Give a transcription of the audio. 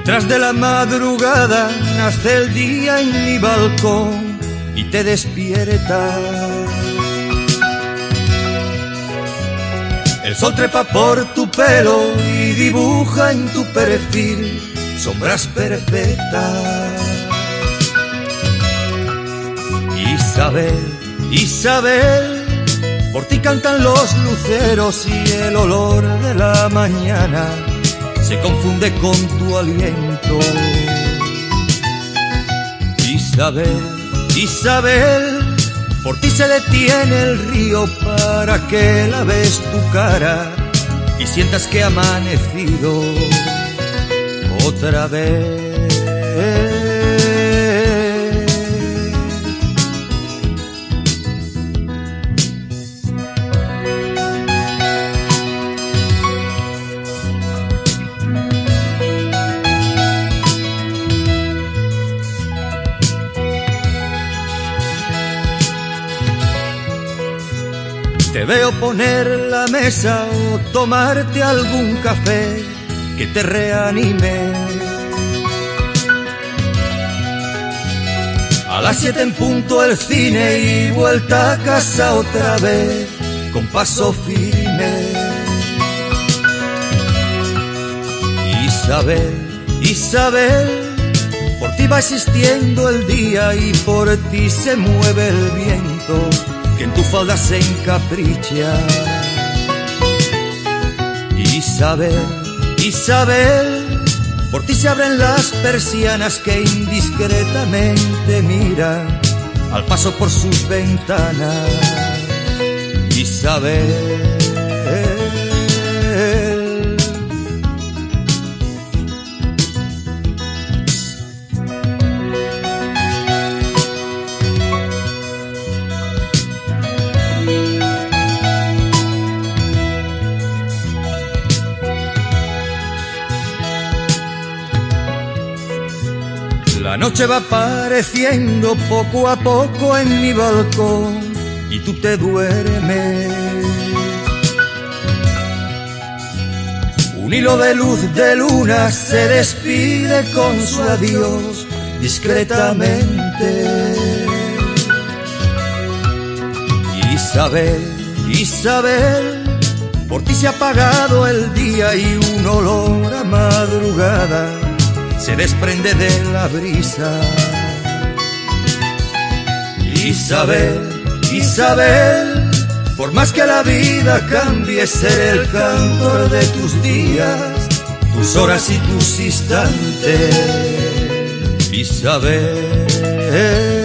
Detrás de la madrugada nace el día en mi balcón y te despierta. El sol trepa por tu pelo y dibuja en tu perfil sombras perfectas. Isabel, Isabel, por ti cantan los luceros y el olor de la mañana se confunde con tu aliento. Isabel, Isabel, por ti se detiene el río para que la ves tu cara y sientas que ha amanecido otra vez. Te veo poner la mesa o tomarte algún café que te reanime. A las siete en punto el cine y vuelta a casa otra vez con paso firme. Isabel, Isabel, por ti va existiendo el día y por ti se mueve el viento que en tu falda se encapricha. Isabel, Isabel, por ti se abren las persianas que indiscretamente miran al paso por sus ventanas. Isabel. La noche va apareciendo poco a poco en mi balcón y tú te duermes. Un hilo de luz de luna se despide con su adiós discretamente. Isabel, Isabel, por ti se ha apagado el día y un olor a madrugada se desprende de la brisa. Isabel, Isabel, por más que la vida cambie, ser el cantor de tus días, tus horas y tus instantes. Isabel.